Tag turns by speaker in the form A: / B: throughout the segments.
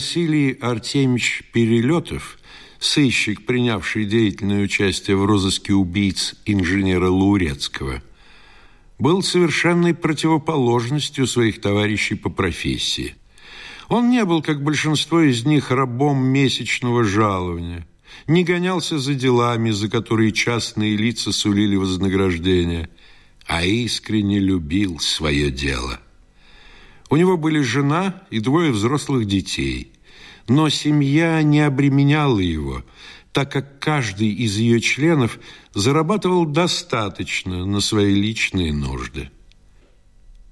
A: Василий Артемьевич Перелетов, сыщик, принявший деятельное участие в розыске убийц инженера Лаурецкого, был совершенной противоположностью своих товарищей по профессии. Он не был, как большинство из них, рабом месячного жалования, не гонялся за делами, за которые частные лица сулили вознаграждение, а искренне любил свое дело – у него были жена и двое взрослых детей. Но семья не обременяла его, так как каждый из ее членов зарабатывал достаточно на свои личные нужды.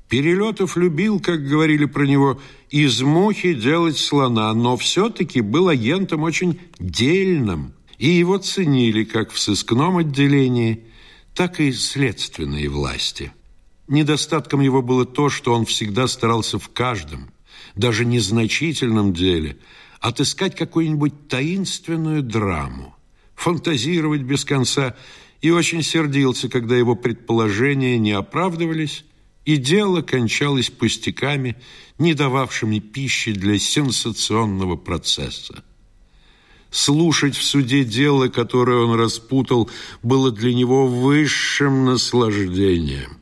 A: Перелетов любил, как говорили про него, из мухи делать слона, но все-таки был агентом очень дельным, и его ценили как в сыскном отделении, так и следственной власти. Недостатком его было то, что он всегда старался в каждом, даже незначительном деле, отыскать какую-нибудь таинственную драму, фантазировать без конца и очень сердился, когда его предположения не оправдывались, и дело кончалось пустяками, не дававшими пищи для сенсационного процесса. Слушать в суде дело, которое он распутал, было для него высшим наслаждением.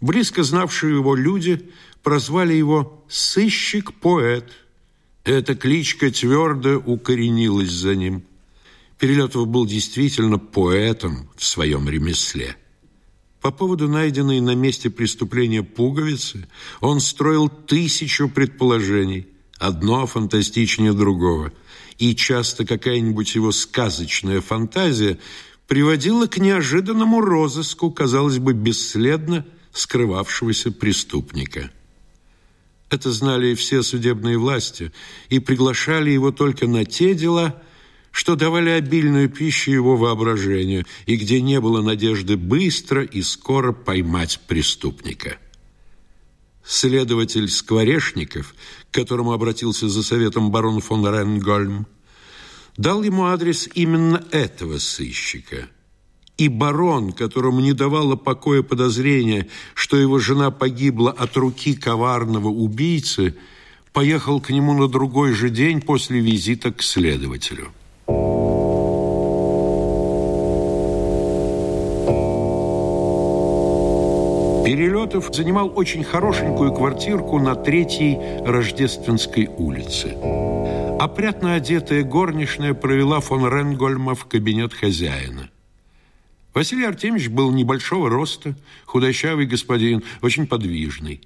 A: Близко знавшие его люди прозвали его «сыщик-поэт». Эта кличка твердо укоренилась за ним. Перелетов был действительно поэтом в своем ремесле. По поводу найденной на месте преступления пуговицы он строил тысячу предположений, одно фантастичнее другого, и часто какая-нибудь его сказочная фантазия приводила к неожиданному розыску, казалось бы, бесследно – скрывавшегося преступника. Это знали и все судебные власти и приглашали его только на те дела, что давали обильную пищу его воображению и где не было надежды быстро и скоро поймать преступника. Следователь Скворешников, к которому обратился за советом барон фон Ренгольм, дал ему адрес именно этого сыщика – и барон, которому не давало покоя подозрение, что его жена погибла от руки коварного убийцы, поехал к нему на другой же день после визита к следователю. Перелетов занимал очень хорошенькую квартирку на третьей Рождественской улице. Опрятно одетая горничная провела фон Ренгольма в кабинет хозяина – Василий Артемьевич был небольшого роста, худощавый господин, очень подвижный.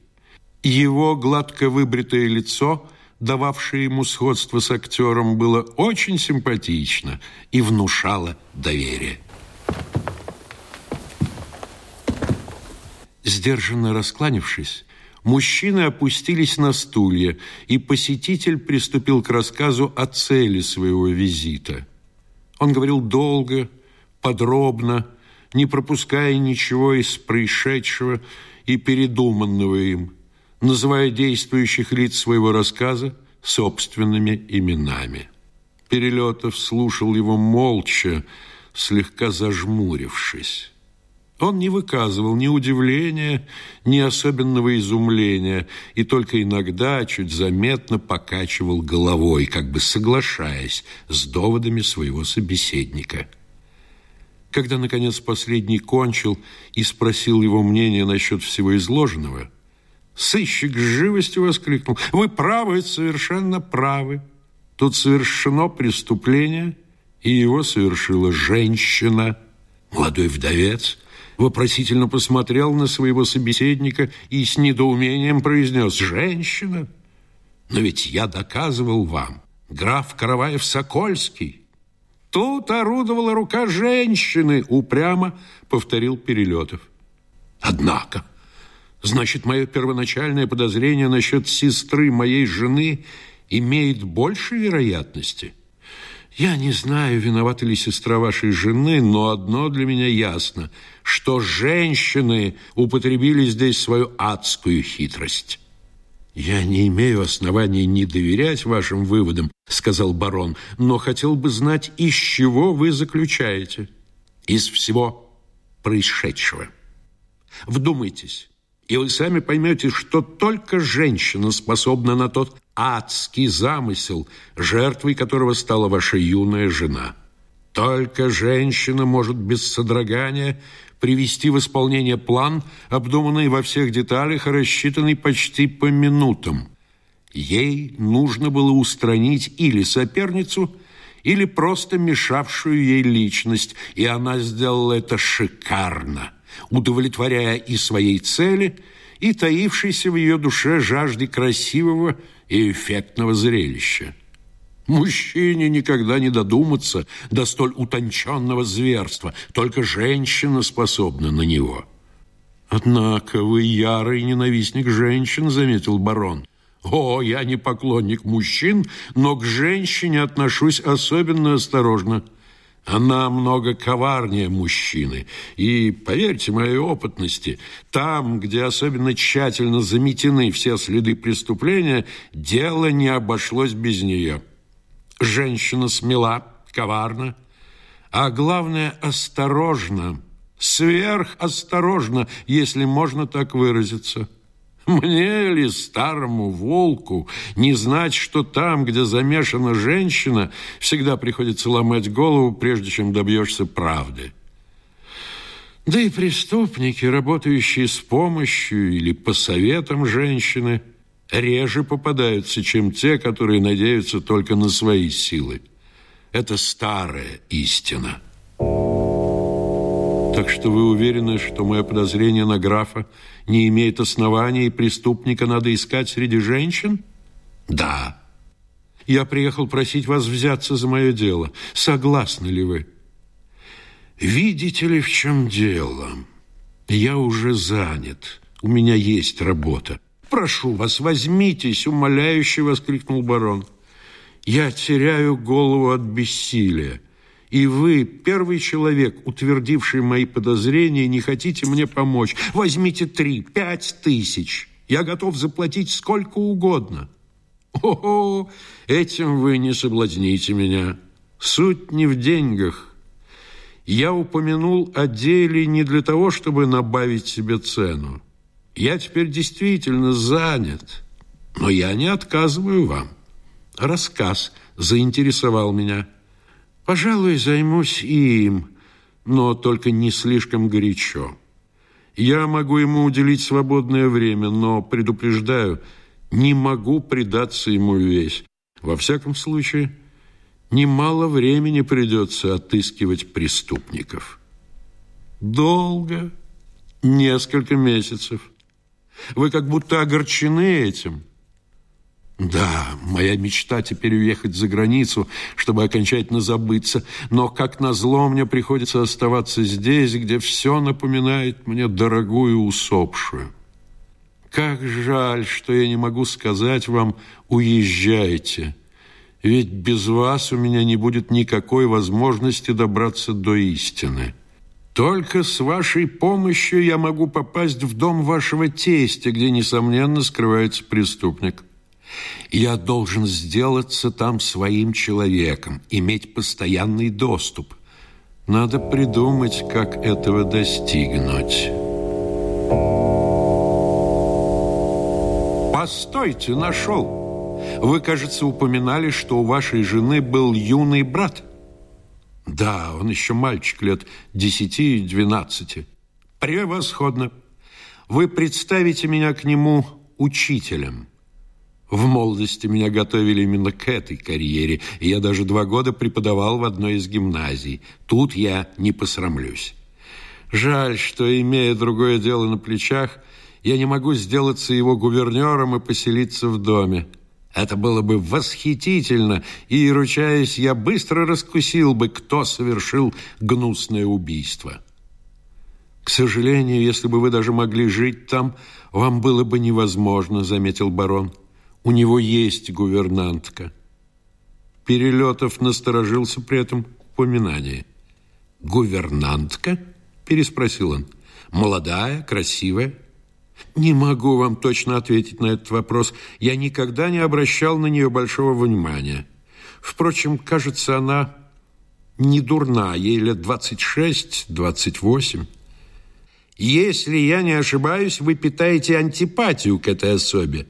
A: Его гладко выбритое лицо, дававшее ему сходство с актером, было очень симпатично и внушало доверие. Сдержанно раскланившись, мужчины опустились на стулья, и посетитель приступил к рассказу о цели своего визита. Он говорил долго, подробно, не пропуская ничего из происшедшего и передуманного им, называя действующих лиц своего рассказа собственными именами. Перелетов слушал его молча, слегка зажмурившись. Он не выказывал ни удивления, ни особенного изумления и только иногда чуть заметно покачивал головой, как бы соглашаясь с доводами своего собеседника – когда, наконец, последний кончил и спросил его мнение насчет всего изложенного, сыщик с живостью воскликнул. «Вы правы, совершенно правы. Тут совершено преступление, и его совершила женщина». Молодой вдовец вопросительно посмотрел на своего собеседника и с недоумением произнес «Женщина? Но ведь я доказывал вам, граф Караваев-Сокольский». Тут орудовала рука женщины, упрямо повторил Перелетов. Однако, значит, мое первоначальное подозрение насчет сестры моей жены имеет больше вероятности. Я не знаю, виновата ли сестра вашей жены, но одно для меня ясно, что женщины употребили здесь свою адскую хитрость. «Я не имею оснований не доверять вашим выводам», — сказал барон, «но хотел бы знать, из чего вы заключаете». «Из всего происшедшего». Вдумайтесь, и вы сами поймете, что только женщина способна на тот адский замысел, жертвой которого стала ваша юная жена. Только женщина может без содрогания привести в исполнение план, обдуманный во всех деталях и рассчитанный почти по минутам. Ей нужно было устранить или соперницу, или просто мешавшую ей личность, и она сделала это шикарно, удовлетворяя и своей цели, и таившейся в ее душе жажде красивого и эффектного зрелища. Мужчине никогда не додуматься до столь утонченного зверства, только женщина способна на него. «Однако вы ярый ненавистник женщин», — заметил барон. «О, я не поклонник мужчин, но к женщине отношусь особенно осторожно. Она много коварнее мужчины, и, поверьте моей опытности, там, где особенно тщательно заметены все следы преступления, дело не обошлось без нее» женщина смела, коварна, а главное – осторожно, сверхосторожно, если можно так выразиться. Мне ли старому волку не знать, что там, где замешана женщина, всегда приходится ломать голову, прежде чем добьешься правды? Да и преступники, работающие с помощью или по советам женщины – Реже попадаются, чем те, которые надеются только на свои силы. Это старая истина. Так что вы уверены, что мое подозрение на графа не имеет основания, и преступника надо искать среди женщин? Да. Я приехал просить вас взяться за мое дело. Согласны ли вы? Видите ли, в чем дело? Я уже занят. У меня есть работа прошу вас, возьмитесь, умоляюще воскликнул барон. Я теряю голову от бессилия. И вы, первый человек, утвердивший мои подозрения, не хотите мне помочь. Возьмите три, пять тысяч. Я готов заплатить сколько угодно. О, этим вы не соблазните меня. Суть не в деньгах. Я упомянул о деле не для того, чтобы набавить себе цену. Я теперь действительно занят, но я не отказываю вам. Рассказ заинтересовал меня. Пожалуй, займусь им, но только не слишком горячо. Я могу ему уделить свободное время, но, предупреждаю, не могу предаться ему весь. Во всяком случае, немало времени придется отыскивать преступников. Долго, несколько месяцев – вы как будто огорчены этим. Да, моя мечта теперь уехать за границу, чтобы окончательно забыться, но, как назло, мне приходится оставаться здесь, где все напоминает мне дорогую усопшую. Как жаль, что я не могу сказать вам «уезжайте», ведь без вас у меня не будет никакой возможности добраться до истины». Только с вашей помощью я могу попасть в дом вашего тестя, где, несомненно, скрывается преступник. Я должен сделаться там своим человеком, иметь постоянный доступ. Надо придумать, как этого достигнуть. Постойте, нашел. Вы, кажется, упоминали, что у вашей жены был юный брат – да, он еще мальчик лет 10 и 12. Превосходно. Вы представите меня к нему учителем. В молодости меня готовили именно к этой карьере, и я даже два года преподавал в одной из гимназий. Тут я не посрамлюсь. Жаль, что, имея другое дело на плечах, я не могу сделаться его гувернером и поселиться в доме. Это было бы восхитительно, и, ручаясь, я быстро раскусил бы, кто совершил гнусное убийство. К сожалению, если бы вы даже могли жить там, вам было бы невозможно, заметил барон. У него есть гувернантка. Перелетов насторожился при этом упоминании. «Гувернантка?» – переспросил он. «Молодая, красивая, не могу вам точно ответить на этот вопрос. Я никогда не обращал на нее большого внимания. Впрочем, кажется, она не дурна, ей лет 26-28. Если я не ошибаюсь, вы питаете антипатию к этой особе.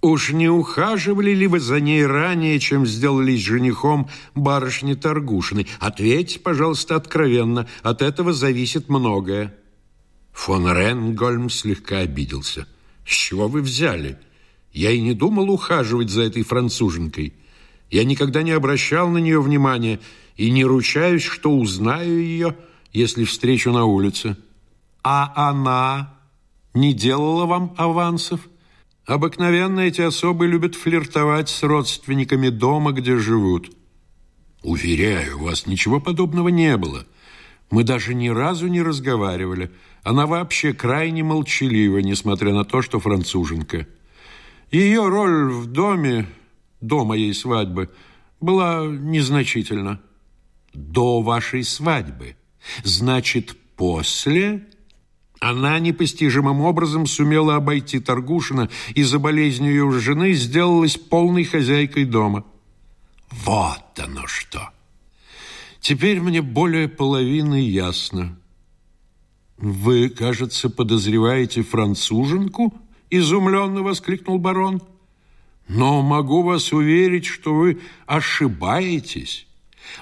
A: Уж не ухаживали ли вы за ней ранее, чем сделались женихом барышни Торгушиной? Ответьте, пожалуйста, откровенно, от этого зависит многое. Фон Ренгольм слегка обиделся. «С чего вы взяли? Я и не думал ухаживать за этой француженкой. Я никогда не обращал на нее внимания и не ручаюсь, что узнаю ее, если встречу на улице». «А она не делала вам авансов?» Обыкновенно эти особы любят флиртовать с родственниками дома, где живут. Уверяю, у вас ничего подобного не было. Мы даже ни разу не разговаривали. Она вообще крайне молчалива, несмотря на то, что француженка. Ее роль в доме, до моей свадьбы, была незначительна. До вашей свадьбы. Значит, после... Она непостижимым образом сумела обойти Торгушина и за болезнью ее жены сделалась полной хозяйкой дома. Вот оно что! — Теперь мне более половины ясно. Вы, кажется, подозреваете француженку? Изумленно воскликнул барон. Но могу вас уверить, что вы ошибаетесь.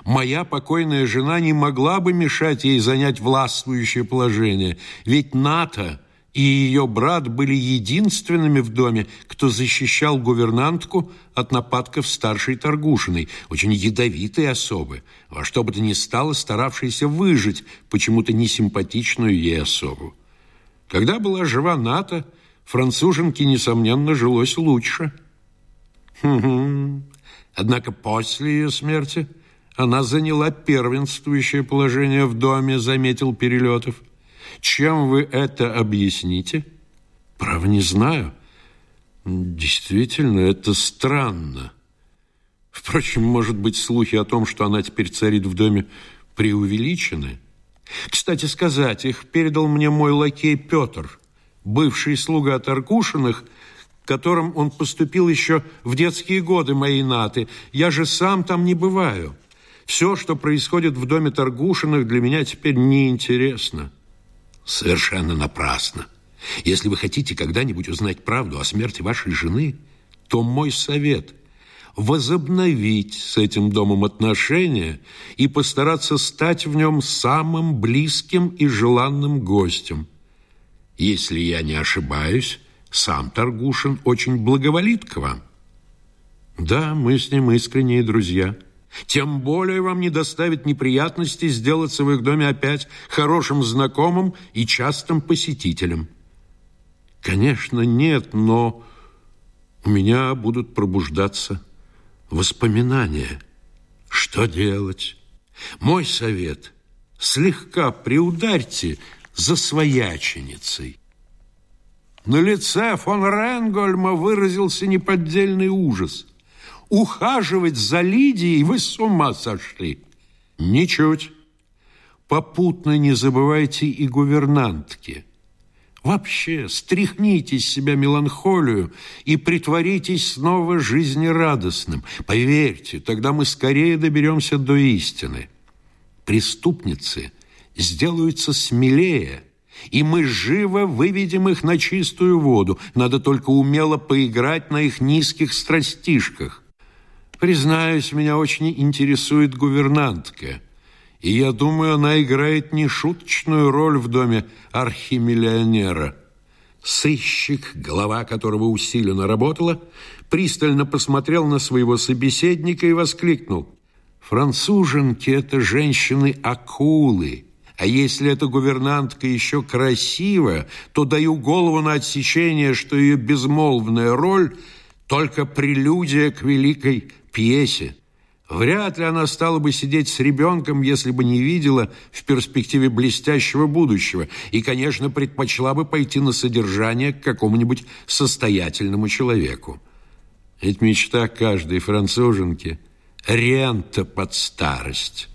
A: Моя покойная жена не могла бы мешать ей занять властвующее положение, ведь НАТО и ее брат были единственными в доме, кто защищал гувернантку от нападков старшей Торгушиной, очень ядовитой особы, во что бы то ни стало старавшейся выжить почему-то несимпатичную ей особу. Когда была жива НАТО, француженке, несомненно, жилось лучше. Однако после ее смерти она заняла первенствующее положение в доме, заметил Перелетов. Чем вы это объясните? Прав не знаю. Действительно, это странно. Впрочем, может быть, слухи о том, что она теперь царит в доме, преувеличены. Кстати сказать, их передал мне мой лакей Петр, бывший слуга от Аркушиных, которым он поступил еще в детские годы моей Наты. Я же сам там не бываю. Все, что происходит в доме Торгушиных, для меня теперь неинтересно. Совершенно напрасно. Если вы хотите когда-нибудь узнать правду о смерти вашей жены, то мой совет – возобновить с этим домом отношения и постараться стать в нем самым близким и желанным гостем. Если я не ошибаюсь, сам Таргушин очень благоволит к вам. Да, мы с ним искренние друзья – тем более вам не доставит неприятностей сделаться в их доме опять хорошим знакомым и частым посетителем. Конечно, нет, но у меня будут пробуждаться воспоминания. Что делать? Мой совет – слегка приударьте за свояченицей. На лице фон Ренгольма выразился неподдельный ужас – ухаживать за Лидией вы с ума сошли. Ничуть. Попутно не забывайте и гувернантки. Вообще, стряхните с себя меланхолию и притворитесь снова жизнерадостным. Поверьте, тогда мы скорее доберемся до истины. Преступницы сделаются смелее, и мы живо выведем их на чистую воду. Надо только умело поиграть на их низких страстишках. Признаюсь, меня очень интересует гувернантка, и я думаю, она играет нешуточную роль в доме архимиллионера. Сыщик, голова которого усиленно работала, пристально посмотрел на своего собеседника и воскликнул. «Француженки — это женщины-акулы!» А если эта гувернантка еще красива, то даю голову на отсечение, что ее безмолвная роль – только прелюдия к великой пьесе. Вряд ли она стала бы сидеть с ребенком, если бы не видела в перспективе блестящего будущего и, конечно, предпочла бы пойти на содержание к какому-нибудь состоятельному человеку. Ведь мечта каждой француженки – рента под старость.